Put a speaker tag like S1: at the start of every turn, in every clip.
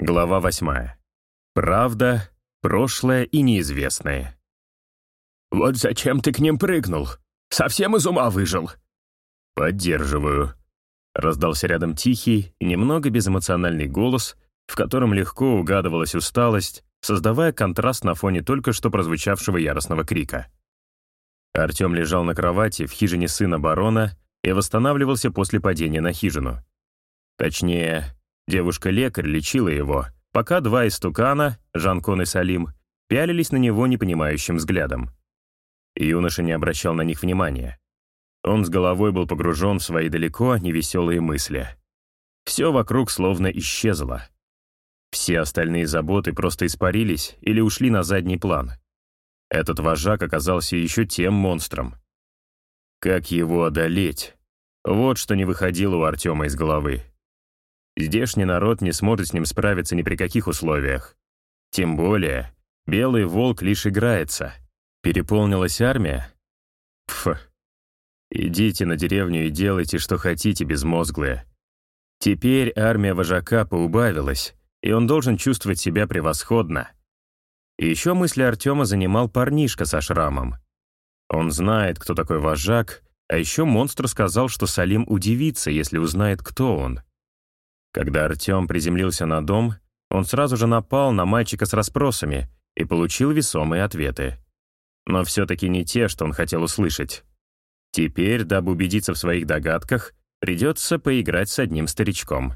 S1: Глава восьмая. Правда, прошлое и неизвестное.
S2: «Вот зачем ты к ним прыгнул? Совсем из ума выжил?»
S1: «Поддерживаю», — раздался рядом тихий немного безэмоциональный голос, в котором легко угадывалась усталость, создавая контраст на фоне только что прозвучавшего яростного крика. Артем лежал на кровати в хижине сына барона и восстанавливался после падения на хижину. Точнее, девушка-лекарь лечила его, пока два истукана, Жанкон и Салим, пялились на него непонимающим взглядом. Юноша не обращал на них внимания. Он с головой был погружен в свои далеко невеселые мысли. Все вокруг словно исчезло. Все остальные заботы просто испарились или ушли на задний план. Этот вожак оказался еще тем монстром. Как его одолеть? Вот что не выходило у Артема из головы. Здешний народ не сможет с ним справиться ни при каких условиях. Тем более, белый волк лишь играется. Переполнилась армия? Пф. Идите на деревню и делайте, что хотите, безмозглые. Теперь армия вожака поубавилась, и он должен чувствовать себя превосходно. Еще мысли Артема занимал парнишка со шрамом. Он знает, кто такой вожак, а еще монстр сказал, что Салим удивится, если узнает, кто он. Когда Артем приземлился на дом, он сразу же напал на мальчика с расспросами и получил весомые ответы. Но все-таки не те, что он хотел услышать. Теперь, дабы убедиться в своих догадках, придется поиграть с одним старичком.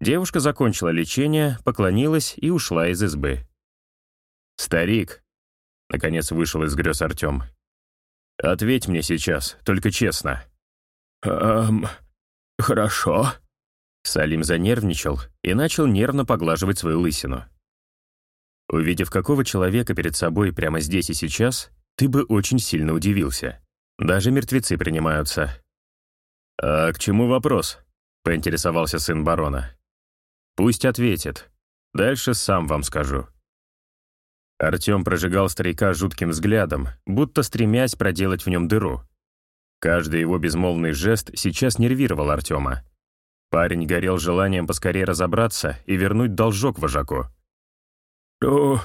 S1: Девушка закончила лечение, поклонилась и ушла из избы. «Старик», — наконец вышел из грез Артем, — «ответь мне сейчас, только честно».
S2: «Эм, хорошо».
S1: Салим занервничал и начал нервно поглаживать свою лысину. Увидев какого человека перед собой прямо здесь и сейчас, ты бы очень сильно удивился. Даже мертвецы принимаются. «А к чему вопрос?» — поинтересовался сын барона. «Пусть ответит. Дальше сам вам скажу». Артем прожигал старика жутким взглядом, будто стремясь проделать в нем дыру. Каждый его безмолвный жест сейчас нервировал Артема. Парень горел желанием поскорее разобраться и вернуть должок вожаку.
S2: «Ну,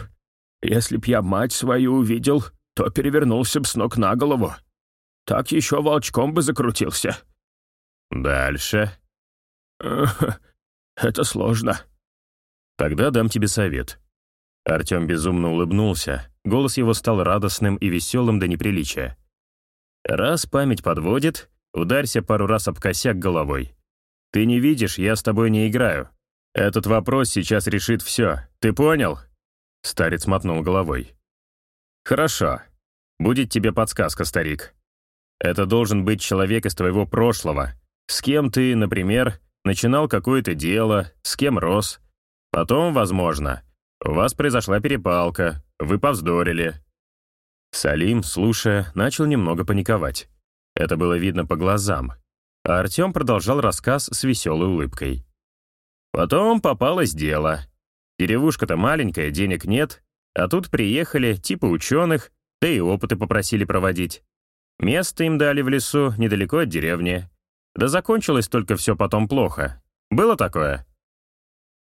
S2: если б я мать свою увидел, то перевернулся б с ног на голову. Так еще волчком бы закрутился».
S1: «Дальше?»
S2: «Это сложно».
S1: «Тогда дам тебе совет». Артем безумно улыбнулся, голос его стал радостным и веселым до неприличия. «Раз память подводит, ударься пару раз об косяк головой. Ты не видишь, я с тобой не играю. Этот вопрос сейчас решит все. Ты понял?» Старец мотнул головой. «Хорошо. Будет тебе подсказка, старик. Это должен быть человек из твоего прошлого. С кем ты, например, начинал какое-то дело, с кем рос. Потом, возможно, у вас произошла перепалка, вы повздорили». Салим, слушая, начал немного паниковать. Это было видно по глазам. А Артем продолжал рассказ с веселой улыбкой. Потом попалось дело. Деревушка-то маленькая, денег нет, а тут приехали типа ученых, да и опыты попросили проводить. Место им дали в лесу, недалеко от деревни. Да закончилось только все потом плохо. Было такое?»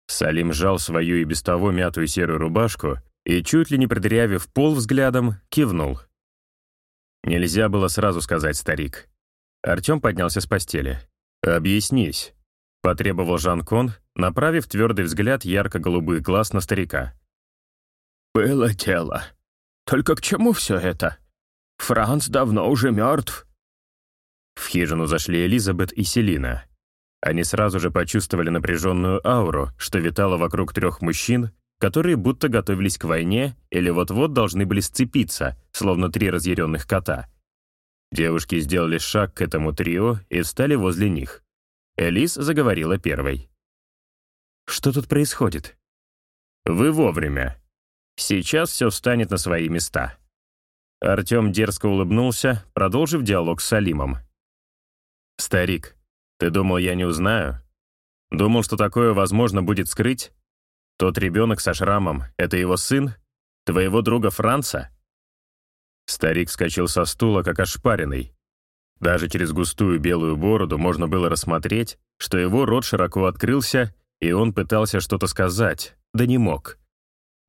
S1: Салим сжал свою и без того мятую серую рубашку и, чуть ли не продырявив пол взглядом, кивнул. Нельзя было сразу сказать старик. Артем поднялся с постели. «Объяснись», — потребовал Жан-Кон, направив твердый взгляд ярко-голубых глаз на старика.
S2: «Было дело. Только к чему все это? Франц давно уже мертв».
S1: В хижину зашли Элизабет и Селина. Они сразу же почувствовали напряженную ауру, что витала вокруг трех мужчин, которые будто готовились к войне или вот-вот должны были сцепиться, словно три разъяренных кота. Девушки сделали шаг к этому трио и встали возле них. Элис заговорила первой. «Что тут происходит?» «Вы вовремя. Сейчас все встанет на свои места». Артем дерзко улыбнулся, продолжив диалог с Салимом. «Старик, ты думал, я не узнаю? Думал, что такое возможно будет скрыть? Тот ребенок со шрамом — это его сын? Твоего друга Франца?» Старик вскочил со стула, как ошпаренный. Даже через густую белую бороду можно было рассмотреть, что его рот широко открылся, и он пытался что-то сказать, да не мог.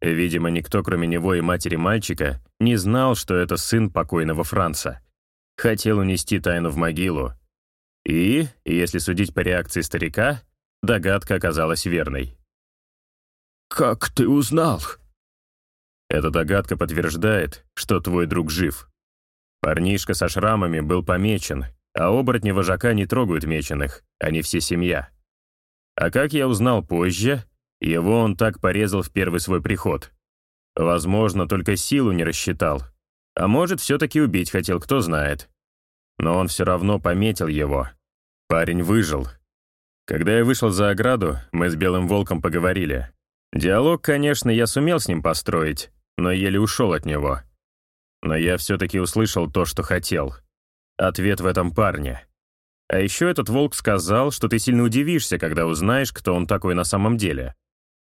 S1: Видимо, никто, кроме него и матери мальчика, не знал, что это сын покойного Франца. Хотел унести тайну в могилу. И, если судить по реакции старика, догадка оказалась верной.
S2: «Как ты узнал?»
S1: Эта догадка подтверждает, что твой друг жив. Парнишка со шрамами был помечен, а оборотни вожака не трогают меченых, они все семья. А как я узнал позже, его он так порезал в первый свой приход. Возможно, только силу не рассчитал. А может, все-таки убить хотел, кто знает. Но он все равно пометил его. Парень выжил. Когда я вышел за ограду, мы с Белым Волком поговорили. Диалог, конечно, я сумел с ним построить, но еле ушел от него. Но я все-таки услышал то, что хотел. Ответ в этом парне. А еще этот волк сказал, что ты сильно удивишься, когда узнаешь, кто он такой на самом деле.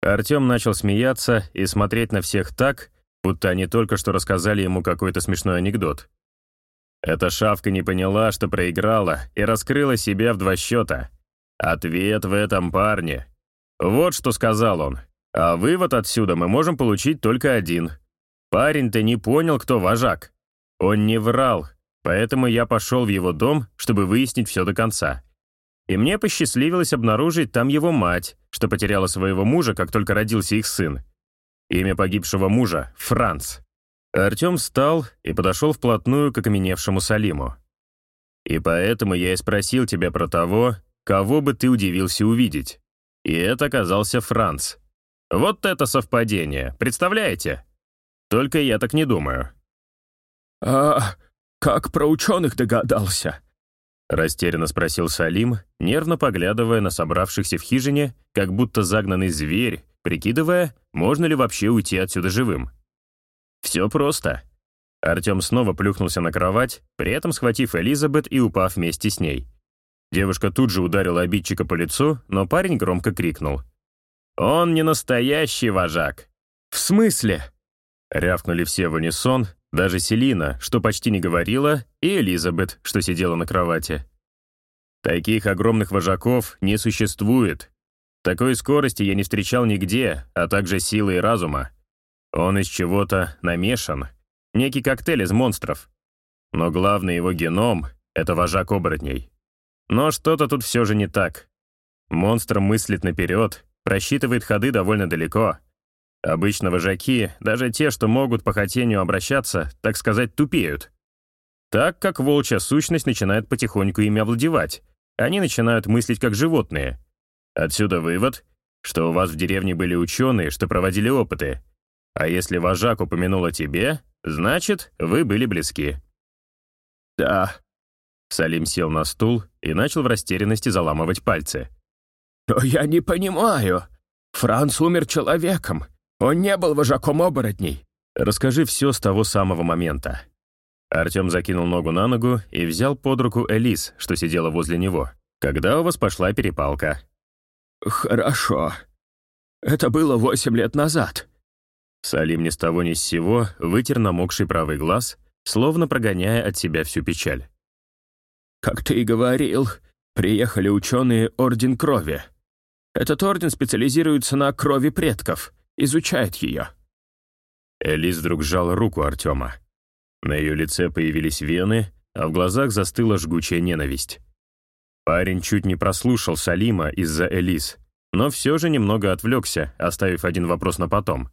S1: Артем начал смеяться и смотреть на всех так, будто они только что рассказали ему какой-то смешной анекдот. Эта шавка не поняла, что проиграла, и раскрыла себя в два счета. Ответ в этом парне. Вот что сказал он. А вывод отсюда мы можем получить только один. Парень-то не понял, кто вожак. Он не врал, поэтому я пошел в его дом, чтобы выяснить все до конца. И мне посчастливилось обнаружить там его мать, что потеряла своего мужа, как только родился их сын. Имя погибшего мужа — Франц. Артем встал и подошел вплотную к окаменевшему Салиму. «И поэтому я и спросил тебя про того, кого бы ты удивился увидеть. И это оказался Франц. Вот это совпадение, представляете? Только я так не думаю».
S2: «А как про ученых догадался?»
S1: Растерянно спросил Салим, нервно поглядывая на собравшихся в хижине, как будто загнанный зверь, прикидывая, можно ли вообще уйти отсюда живым. Все просто. Артем снова плюхнулся на кровать, при этом схватив Элизабет и упав вместе с ней. Девушка тут же ударила обидчика по лицу, но парень громко крикнул. «Он не настоящий вожак!»
S2: «В смысле?»
S1: Рявкнули все в унисон, даже Селина, что почти не говорила, и Элизабет, что сидела на кровати. Таких огромных вожаков не существует. Такой скорости я не встречал нигде, а также силы и разума. Он из чего-то намешан. Некий коктейль из монстров. Но главный его геном — это вожак оборотней. Но что-то тут все же не так. Монстр мыслит наперед, просчитывает ходы довольно далеко — Обычно вожаки, даже те, что могут по хотению обращаться, так сказать, тупеют. Так как волчья сущность начинает потихоньку ими овладевать, они начинают мыслить как животные. Отсюда вывод, что у вас в деревне были ученые, что проводили опыты. А если вожак упомянул о тебе, значит, вы были близки.
S2: «Да».
S1: Салим сел на стул и начал в растерянности заламывать пальцы.
S2: «Но я не понимаю. Франц умер человеком. Он не был вожаком оборотней.
S1: Расскажи все с того самого момента. Артем закинул ногу на ногу и взял под руку Элис, что сидела возле него. Когда у вас пошла перепалка?
S2: Хорошо. Это было восемь лет назад.
S1: Салим ни с того ни с сего вытер намокший правый глаз, словно прогоняя от себя всю печаль.
S2: «Как ты и говорил, приехали ученые Орден Крови. Этот орден специализируется на крови предков изучает ее».
S1: Элис вдруг сжала руку Артема. На ее лице появились вены, а в глазах застыла жгучая ненависть. Парень чуть не прослушал Салима из-за Элис, но все же немного отвлекся, оставив один вопрос на потом.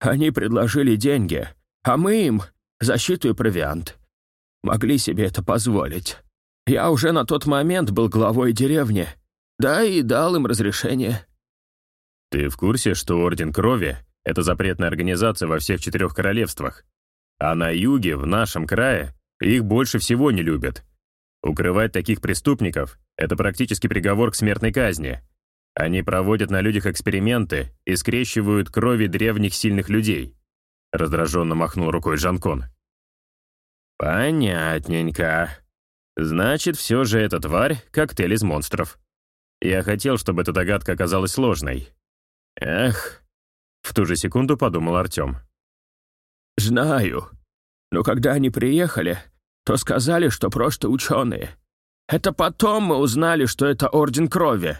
S2: «Они предложили деньги, а мы им защиту и провиант. Могли себе это позволить. Я уже на тот момент был главой деревни, да и дал им разрешение.
S1: Ты в курсе, что Орден Крови — это запретная организация во всех четырех королевствах? А на юге, в нашем крае, их больше всего не любят. Укрывать таких преступников — это практически приговор к смертной казни. Они проводят на людях эксперименты и скрещивают крови древних сильных людей. Раздраженно махнул рукой Жанкон. Понятненько. Значит, все же эта тварь — коктейль из монстров. Я хотел, чтобы эта догадка оказалась сложной. «Эх», — в ту же секунду подумал Артем.
S2: «Знаю. Но когда они приехали, то сказали, что просто ученые. Это потом мы узнали, что это Орден Крови.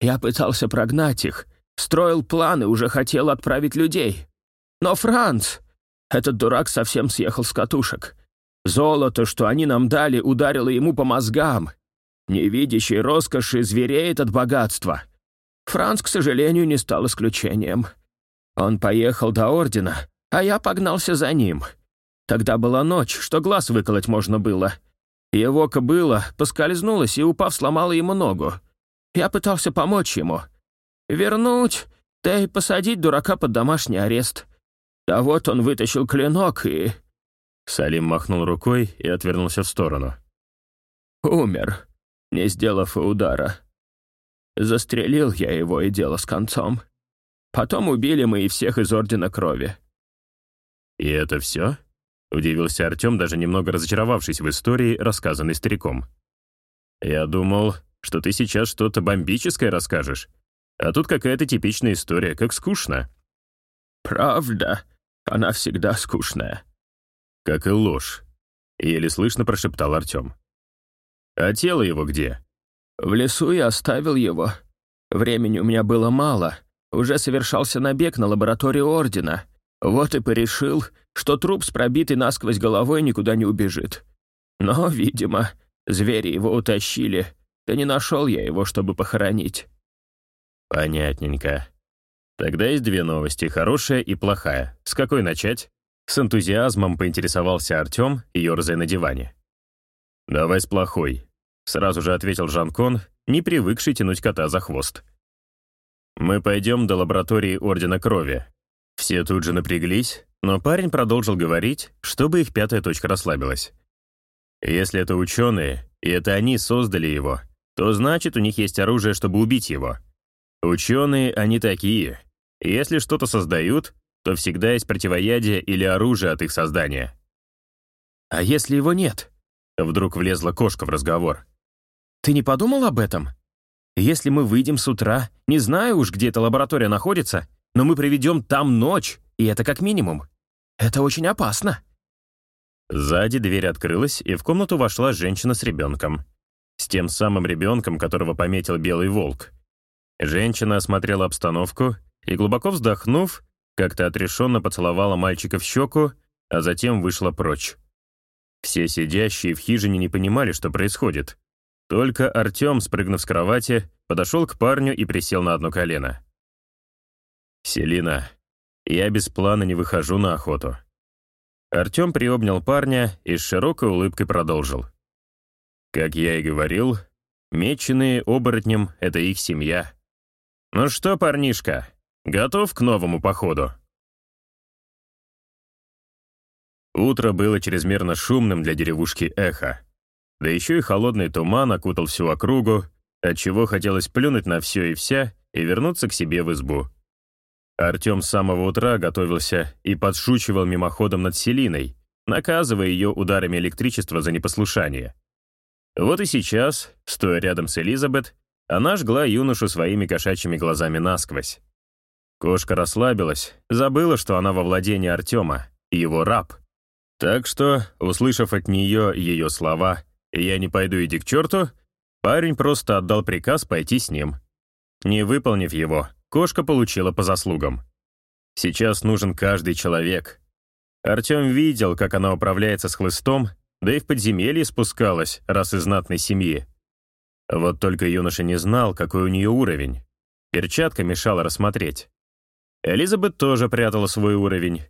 S2: Я пытался прогнать их, строил планы, уже хотел отправить людей. Но Франц, этот дурак совсем съехал с катушек. Золото, что они нам дали, ударило ему по мозгам. Невидящий роскоши звереет от богатства. Франц, к сожалению, не стал исключением. Он поехал до Ордена, а я погнался за ним. Тогда была ночь, что глаз выколоть можно было. Его кобыла поскользнулась и, упав, сломала ему ногу. Я пытался помочь ему. Вернуть, да и посадить дурака под домашний арест. А вот он вытащил клинок и...
S1: Салим махнул рукой и отвернулся в сторону.
S2: Умер, не сделав и удара. Застрелил я его, и дело с концом. Потом убили мы и всех из Ордена Крови.
S1: «И это все?» — удивился Артем, даже немного разочаровавшись в истории, рассказанной стариком. «Я думал, что ты сейчас что-то бомбическое расскажешь, а тут какая-то типичная история, как скучно».
S2: «Правда, она всегда скучная».
S1: «Как и ложь», — еле слышно прошептал Артем. «А тело его где?»
S2: «В лесу я оставил его. Времени у меня было мало. Уже совершался набег на лабораторию Ордена. Вот и порешил, что труп с пробитой насквозь головой никуда не убежит. Но, видимо, звери его утащили. Да не нашел я его, чтобы похоронить».
S1: «Понятненько. Тогда есть две новости, хорошая и плохая. С какой начать?» С энтузиазмом поинтересовался Артем, ерзая на диване. «Давай с плохой», — сразу же ответил Жанкон, не привыкший тянуть кота за хвост. «Мы пойдем до лаборатории Ордена Крови». Все тут же напряглись, но парень продолжил говорить, чтобы их пятая точка расслабилась. «Если это ученые, и это они создали его, то значит, у них есть оружие, чтобы убить его. Ученые, они такие. Если что-то создают, то всегда есть противоядие или оружие от их создания.
S2: «А если его нет?»
S1: Вдруг влезла кошка в разговор.
S2: «Ты не подумал об этом? Если мы выйдем с утра, не знаю уж, где эта лаборатория находится, но мы проведем там ночь, и это как минимум. Это очень опасно».
S1: Сзади дверь открылась, и в комнату вошла женщина с ребенком. С тем самым ребенком, которого пометил Белый Волк. Женщина осмотрела обстановку и, глубоко вздохнув, как-то отрешенно поцеловала мальчика в щеку, а затем вышла прочь. Все сидящие в хижине не понимали, что происходит. Только Артем, спрыгнув с кровати, подошел к парню и присел на одно колено. «Селина, я без плана не выхожу на охоту». Артем приобнял парня и с широкой улыбкой продолжил. «Как я и говорил, меченые оборотнем — это их семья. Ну что, парнишка, Готов к новому походу?» Утро было чрезмерно шумным для деревушки Эхо. Да еще и холодный туман окутал всю округу, отчего хотелось плюнуть на все и вся и вернуться к себе в избу. Артем с самого утра готовился и подшучивал мимоходом над Селиной, наказывая ее ударами электричества за непослушание. Вот и сейчас, стоя рядом с Элизабет, она жгла юношу своими кошачьими глазами насквозь. Кошка расслабилась, забыла, что она во владении Артема, его раб. Так что, услышав от нее ее слова «я не пойду, иди к черту», парень просто отдал приказ пойти с ним. Не выполнив его, кошка получила по заслугам. Сейчас нужен каждый человек. Артем видел, как она управляется с хлыстом, да и в подземелье спускалась, раз из знатной семьи. Вот только юноша не знал, какой у нее уровень. Перчатка мешала рассмотреть. Элизабет тоже прятала свой уровень.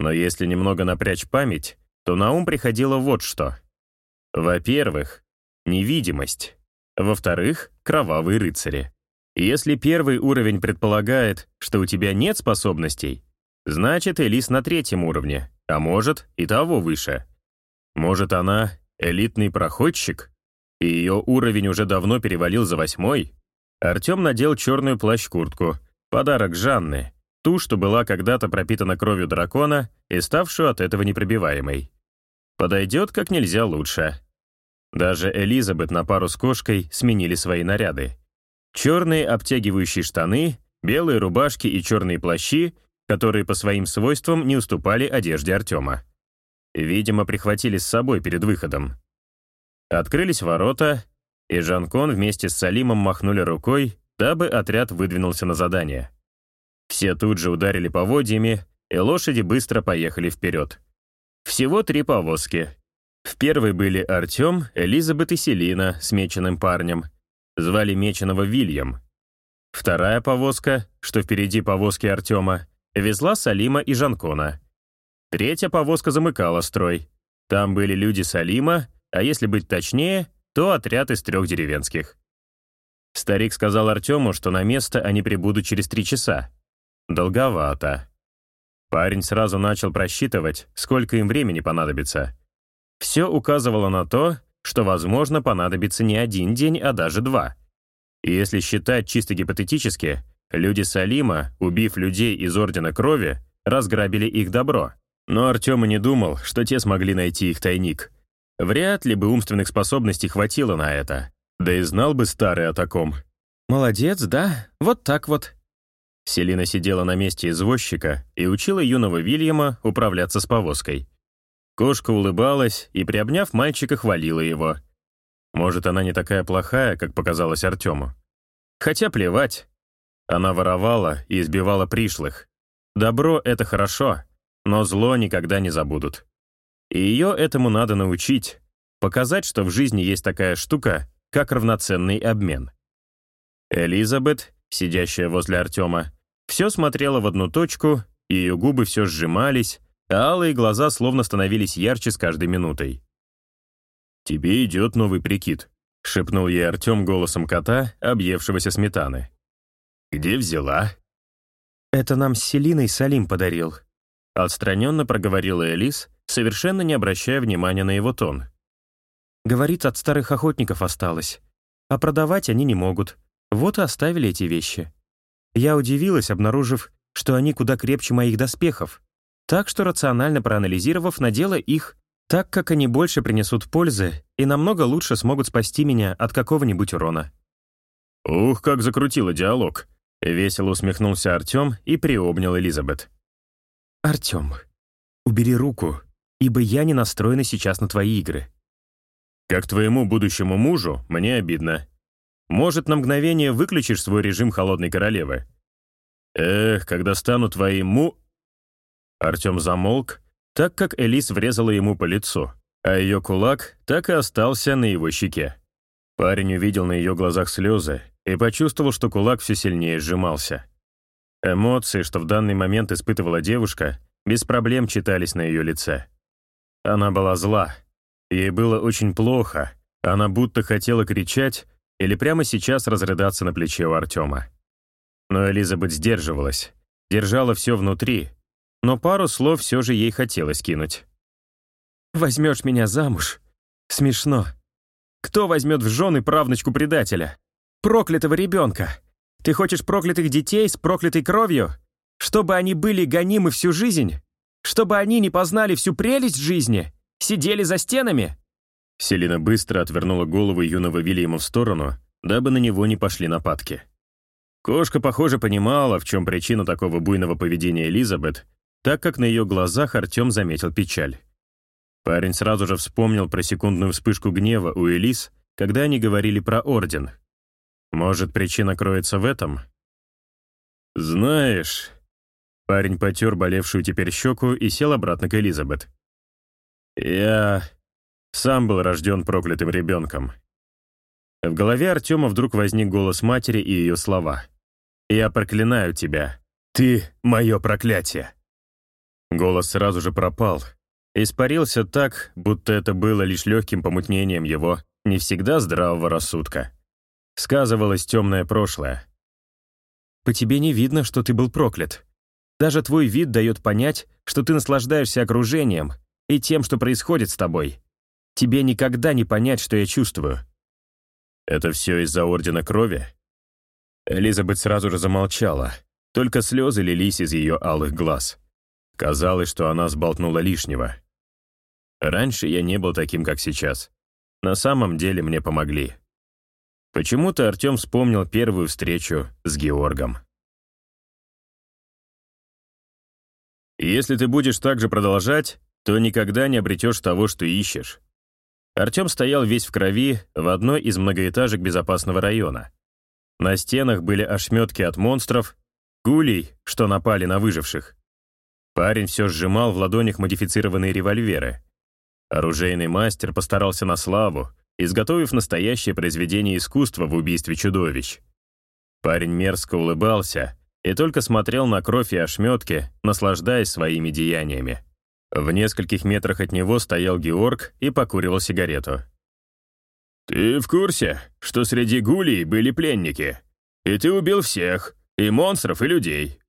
S1: Но если немного напрячь память, то на ум приходило вот что. Во-первых, невидимость. Во-вторых, кровавые рыцари. Если первый уровень предполагает, что у тебя нет способностей, значит, Элис на третьем уровне, а может, и того выше. Может, она элитный проходчик, и ее уровень уже давно перевалил за восьмой? Артем надел черную плащ-куртку, подарок Жанны, Ту, что была когда-то пропитана кровью дракона и ставшую от этого непробиваемой. Подойдет как нельзя лучше. Даже Элизабет на пару с кошкой сменили свои наряды. Черные обтягивающие штаны, белые рубашки и черные плащи, которые по своим свойствам не уступали одежде Артема. Видимо, прихватили с собой перед выходом. Открылись ворота, и Жанкон вместе с Салимом махнули рукой, дабы отряд выдвинулся на задание. Все тут же ударили поводьями, и лошади быстро поехали вперед. Всего три повозки. В первой были Артем, Элизабет и Селина с меченым парнем. Звали меченого Вильям. Вторая повозка, что впереди повозки Артема, везла Салима и Жанкона. Третья повозка замыкала строй. Там были люди Салима, а если быть точнее, то отряд из трех деревенских. Старик сказал Артему, что на место они прибудут через три часа. Долговато. Парень сразу начал просчитывать, сколько им времени понадобится. Все указывало на то, что, возможно, понадобится не один день, а даже два. И если считать чисто гипотетически, люди Салима, убив людей из Ордена Крови, разграбили их добро. Но Артем и не думал, что те смогли найти их тайник. Вряд ли бы умственных способностей хватило на это. Да и знал бы старый о таком.
S2: «Молодец, да? Вот так вот».
S1: Селина сидела на месте извозчика и учила юного Вильяма управляться с повозкой. Кошка улыбалась и, приобняв мальчика, хвалила его. Может, она не такая плохая, как показалось Артему. Хотя плевать. Она воровала и избивала пришлых. Добро — это хорошо, но зло никогда не забудут. И ее этому надо научить, показать, что в жизни есть такая штука, как равноценный обмен. Элизабет, сидящая возле Артема, все смотрела в одну точку, ее губы все сжимались, а алые глаза словно становились ярче с каждой минутой. «Тебе идет новый прикид», — шепнул ей Артем голосом кота, объевшегося сметаны. «Где взяла?»
S2: «Это нам с Селиной Салим подарил», —
S1: отстраненно проговорила Элис, совершенно не обращая внимания на его тон.
S2: «Говорит, от старых охотников осталось. А продавать они не могут. Вот и оставили эти вещи. Я удивилась, обнаружив, что они куда крепче моих доспехов. Так что, рационально проанализировав, надела их, так как они больше принесут пользы и намного лучше смогут спасти меня от какого-нибудь урона.
S1: «Ух, как закрутила диалог!» — весело усмехнулся Артем и приобнял Элизабет.
S2: «Артем, убери руку, ибо я не настроена сейчас на твои игры».
S1: «Как твоему будущему мужу, мне обидно. Может, на мгновение выключишь свой режим холодной королевы? Эх, когда стану твоим му...» Артем замолк, так как Элис врезала ему по лицу, а ее кулак так и остался на его щеке. Парень увидел на ее глазах слезы и почувствовал, что кулак все сильнее сжимался. Эмоции, что в данный момент испытывала девушка, без проблем читались на ее лице. Она была зла. Ей было очень плохо. Она будто хотела кричать или прямо сейчас разрыдаться на плече у Артема. Но Элизабет сдерживалась, держала все внутри, но пару слов все же ей хотелось кинуть.
S2: «Возьмешь меня замуж? Смешно. Кто возьмет в жены правнучку предателя? Проклятого ребенка. Ты хочешь проклятых детей с проклятой кровью? Чтобы они были гонимы всю жизнь? Чтобы они не познали всю прелесть жизни? Сидели за стенами?»
S1: Селина быстро отвернула голову юного Вильяма в сторону, дабы на него не пошли нападки. Кошка, похоже, понимала, в чем причина такого буйного поведения Элизабет, так как на ее глазах Артем заметил печаль. Парень сразу же вспомнил про секундную вспышку гнева у Элис, когда они говорили про Орден. Может, причина кроется в этом? «Знаешь...» Парень потер болевшую теперь щеку и сел обратно к Элизабет. «Я сам был рожден проклятым ребенком». В голове Артема вдруг возник голос матери и ее слова. «Я проклинаю тебя. Ты — мое проклятие». Голос сразу же пропал. Испарился так, будто это было лишь легким помутнением его не всегда здравого рассудка. Сказывалось темное прошлое.
S2: «По тебе не видно, что ты был проклят. Даже твой вид дает понять, что ты наслаждаешься окружением и тем, что происходит с тобой. Тебе никогда не понять, что я чувствую».
S1: «Это все из-за Ордена Крови?» Элизабет сразу же замолчала, только слезы лились из ее алых глаз. Казалось, что она сболтнула лишнего. Раньше я не был таким, как сейчас. На самом деле мне помогли. Почему-то Артем вспомнил первую встречу с Георгом. Если ты будешь так же продолжать, то никогда не обретешь того, что ищешь. Артем стоял весь в крови в одной из многоэтажек безопасного района. На стенах были ошметки от монстров, гулей, что напали на выживших. Парень все сжимал в ладонях модифицированные револьверы. Оружейный мастер постарался на славу, изготовив настоящее произведение искусства в убийстве чудовищ. Парень мерзко улыбался и только смотрел на кровь и ошметки, наслаждаясь своими деяниями. В нескольких метрах от него стоял Георг и покуривал сигарету. «Ты в курсе, что среди гулей были пленники? И ты убил всех, и монстров, и людей?»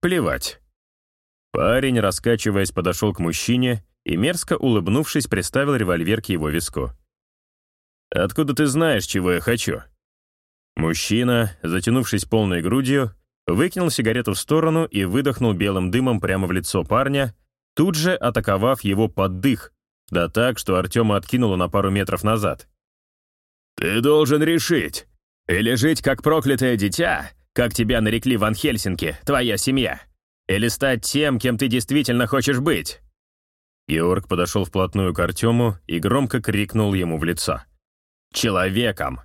S1: «Плевать». Парень, раскачиваясь, подошел к мужчине и, мерзко улыбнувшись, приставил револьвер к его виску. «Откуда ты знаешь, чего я хочу?» Мужчина, затянувшись полной грудью, выкинул сигарету в сторону и выдохнул белым дымом прямо в лицо парня, тут же атаковав его под дых, да так, что Артема откинуло на пару метров назад. «Ты должен решить, или жить как проклятое дитя, как тебя нарекли в Анхельсинки, твоя семья, или стать тем, кем ты действительно хочешь быть». Георг подошел вплотную к Артему и громко крикнул ему в лицо. «Человеком!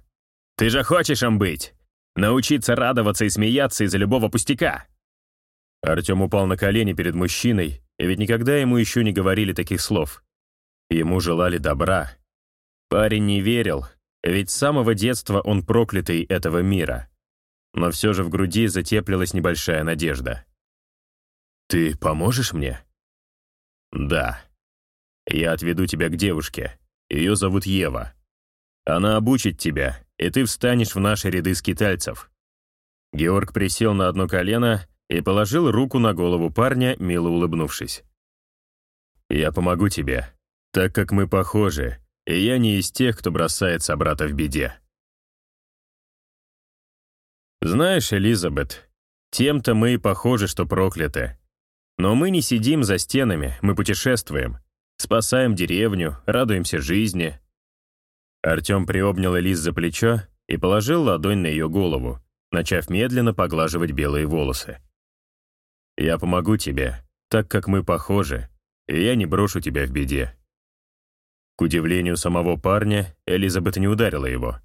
S1: Ты же хочешь им быть! Научиться радоваться и смеяться из-за любого пустяка!» Артем упал на колени перед мужчиной, ведь никогда ему еще не говорили таких слов. Ему желали добра. Парень не верил, ведь с самого детства он проклятый этого мира. Но все же в груди затеплилась небольшая надежда. «Ты поможешь мне?» «Да. Я отведу тебя к девушке. Ее зовут Ева. Она обучит тебя, и ты встанешь в наши ряды скитальцев». Георг присел на одно колено и положил руку на голову парня, мило улыбнувшись. «Я помогу тебе, так как мы похожи, и я не из тех, кто бросает собрата в беде. Знаешь, Элизабет, тем-то мы и похожи, что прокляты. Но мы не сидим за стенами, мы путешествуем, спасаем деревню, радуемся жизни. Артем приобнял Элиз за плечо и положил ладонь на ее голову, начав медленно поглаживать белые волосы. «Я помогу тебе, так как мы похожи, и я не брошу тебя в беде. К удивлению самого парня, Элизабет не ударила его.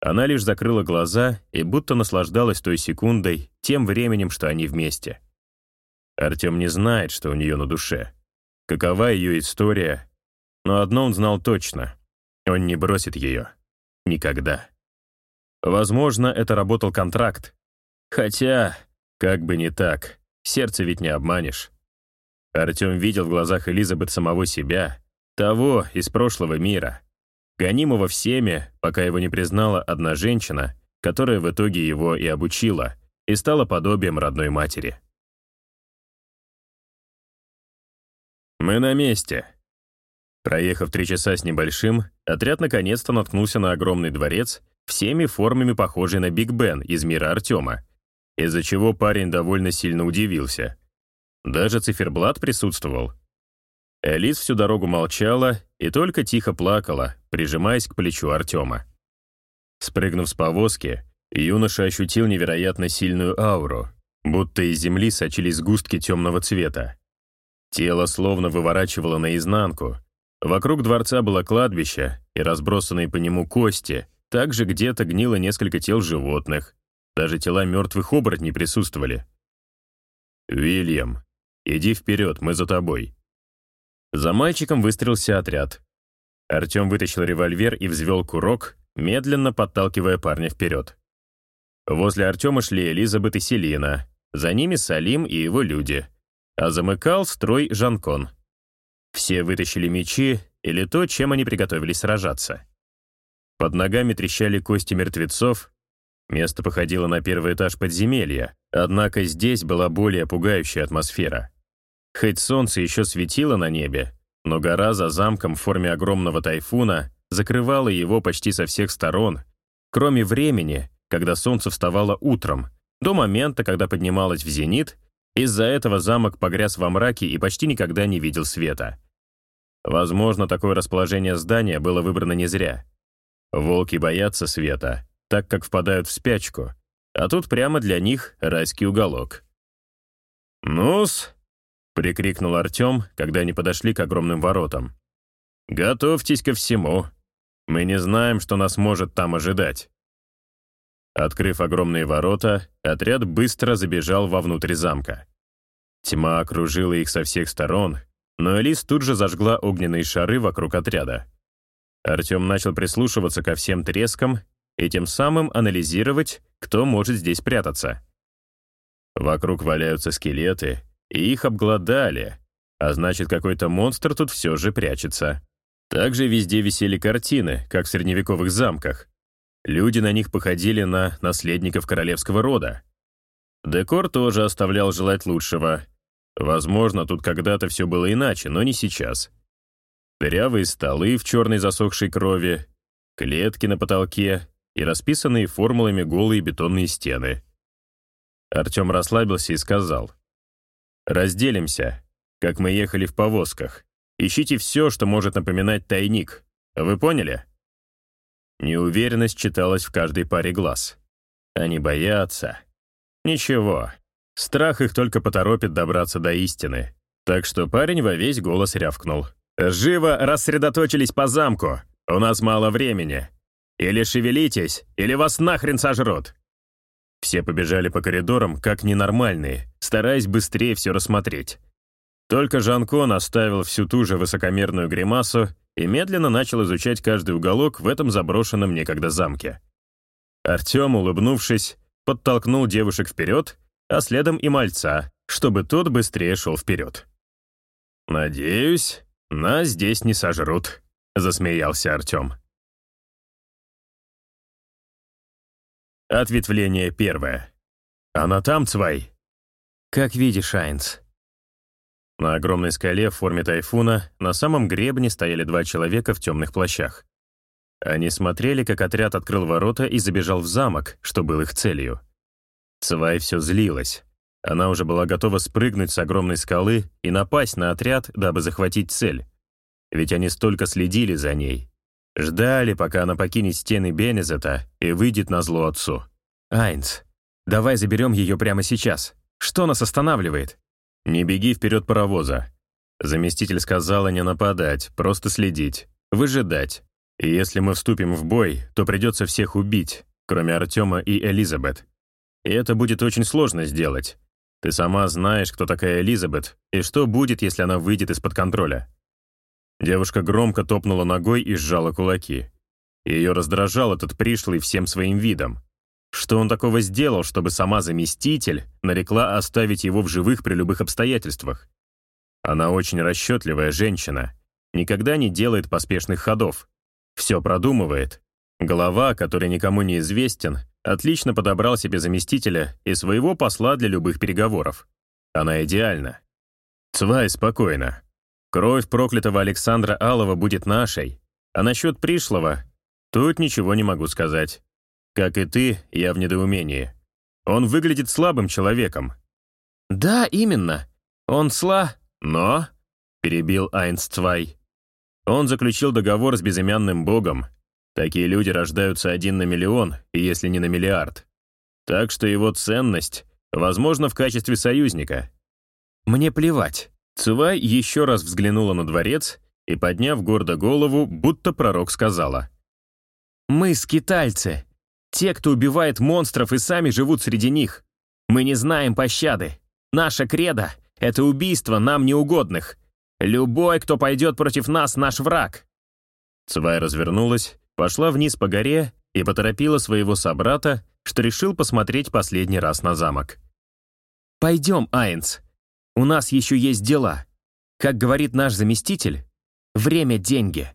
S1: Она лишь закрыла глаза и будто наслаждалась той секундой, тем временем, что они вместе. Артем не знает, что у нее на душе. Какова ее история, но одно он знал точно. Он не бросит ее. Никогда. Возможно, это работал контракт. Хотя, как бы не так, сердце ведь не обманешь. Артем видел в глазах Элизабет самого себя, того из прошлого мира, гонимого всеми, пока его не признала одна женщина, которая в итоге его и обучила, и стала подобием родной матери. «Мы на месте». Проехав три часа с небольшим, отряд наконец-то наткнулся на огромный дворец, всеми формами похожий на Биг Бен из мира Артема, из-за чего парень довольно сильно удивился. Даже циферблат присутствовал, Элис всю дорогу молчала и только тихо плакала, прижимаясь к плечу Артема. Спрыгнув с повозки, юноша ощутил невероятно сильную ауру, будто из земли сочились сгустки темного цвета. Тело словно выворачивало наизнанку. Вокруг дворца было кладбище и разбросанные по нему кости, также где-то гнило несколько тел животных. Даже тела мертвых оборотней присутствовали. «Вильям, иди вперед, мы за тобой», за мальчиком выстрелился отряд. Артем вытащил револьвер и взвел курок, медленно подталкивая парня вперед. Возле Артема шли Элизабет и Селина, за ними Салим и его люди, а замыкал строй Жанкон. Все вытащили мечи или то, чем они приготовились сражаться. Под ногами трещали кости мертвецов, место походило на первый этаж подземелья, однако здесь была более пугающая атмосфера. Хоть солнце еще светило на небе, но гора за замком в форме огромного тайфуна закрывала его почти со всех сторон, кроме времени, когда солнце вставало утром, до момента, когда поднималось в зенит, из-за этого замок погряз во мраке и почти никогда не видел света. Возможно, такое расположение здания было выбрано не зря. Волки боятся света, так как впадают в спячку, а тут прямо для них райский уголок. «Ну-с», — прикрикнул Артем, когда они подошли к огромным воротам. «Готовьтесь ко всему. Мы не знаем, что нас может там ожидать». Открыв огромные ворота, отряд быстро забежал вовнутрь замка. Тьма окружила их со всех сторон, но Элис тут же зажгла огненные шары вокруг отряда. Артем начал прислушиваться ко всем трескам и тем самым анализировать, кто может здесь прятаться. Вокруг валяются скелеты, и их обглодали, а значит, какой-то монстр тут все же прячется. Также везде висели картины, как в средневековых замках. Люди на них походили на наследников королевского рода. Декор тоже оставлял желать лучшего. Возможно, тут когда-то все было иначе, но не сейчас. Дырявые столы в черной засохшей крови, клетки на потолке и расписанные формулами голые бетонные стены. Артем расслабился и сказал, «Разделимся, как мы ехали в повозках. Ищите все, что может напоминать тайник. Вы поняли?» Неуверенность читалась в каждой паре глаз. Они боятся. Ничего. Страх их только поторопит добраться до истины. Так что парень во весь голос рявкнул. «Живо рассредоточились по замку! У нас мало времени! Или шевелитесь, или вас нахрен сожрут!» Все побежали по коридорам, как ненормальные, стараясь быстрее все рассмотреть. Только Жанкон оставил всю ту же высокомерную гримасу и медленно начал изучать каждый уголок в этом заброшенном некогда замке. Артем, улыбнувшись, подтолкнул девушек вперед, а следом и мальца, чтобы тот быстрее шел вперед. «Надеюсь, нас здесь не сожрут», — засмеялся Артем. Ответвление первое. «Она там, Цвай?»
S2: «Как видишь, Айнс».
S1: На огромной скале в форме тайфуна на самом гребне стояли два человека в темных плащах. Они смотрели, как отряд открыл ворота и забежал в замок, что был их целью. Цвай все злилась. Она уже была готова спрыгнуть с огромной скалы и напасть на отряд, дабы захватить цель. Ведь они столько следили за ней, Ждали, пока она покинет стены Бенезета и выйдет на зло отцу.
S2: «Айнс, давай заберем ее прямо сейчас. Что нас останавливает?»
S1: «Не беги вперед паровоза». Заместитель сказала не нападать, просто следить, выжидать. И если мы вступим в бой, то придется всех убить, кроме Артема и Элизабет. И это будет очень сложно сделать. Ты сама знаешь, кто такая Элизабет, и что будет, если она выйдет из-под контроля. Девушка громко топнула ногой и сжала кулаки. Ее раздражал этот пришлый всем своим видом. Что он такого сделал, чтобы сама заместитель нарекла оставить его в живых при любых обстоятельствах? Она очень расчетливая женщина, никогда не делает поспешных ходов, все продумывает. Голова, который никому не известен, отлично подобрал себе заместителя и своего посла для любых переговоров. Она идеальна. Цвай, спокойно. Кровь проклятого Александра Алова будет нашей. А насчет пришлого, тут ничего не могу сказать. Как и ты, я в недоумении. Он выглядит слабым человеком.
S2: Да, именно. Он сла...
S1: Но, перебил Айнсцвай, он заключил договор с безымянным богом. Такие люди рождаются один на миллион, если не на миллиард. Так что его ценность, возможно, в качестве союзника.
S2: Мне плевать.
S1: Цувай еще раз взглянула на дворец и, подняв гордо голову, будто пророк сказала.
S2: «Мы скитальцы, те, кто убивает монстров и сами живут среди них. Мы не знаем пощады. Наша кредо — это убийство нам неугодных. Любой, кто пойдет против нас, наш враг».
S1: Цвай развернулась, пошла вниз по горе и поторопила своего собрата, что решил посмотреть последний раз на замок.
S2: «Пойдем, Айнс», у нас еще есть дела. Как говорит наш заместитель, время — деньги.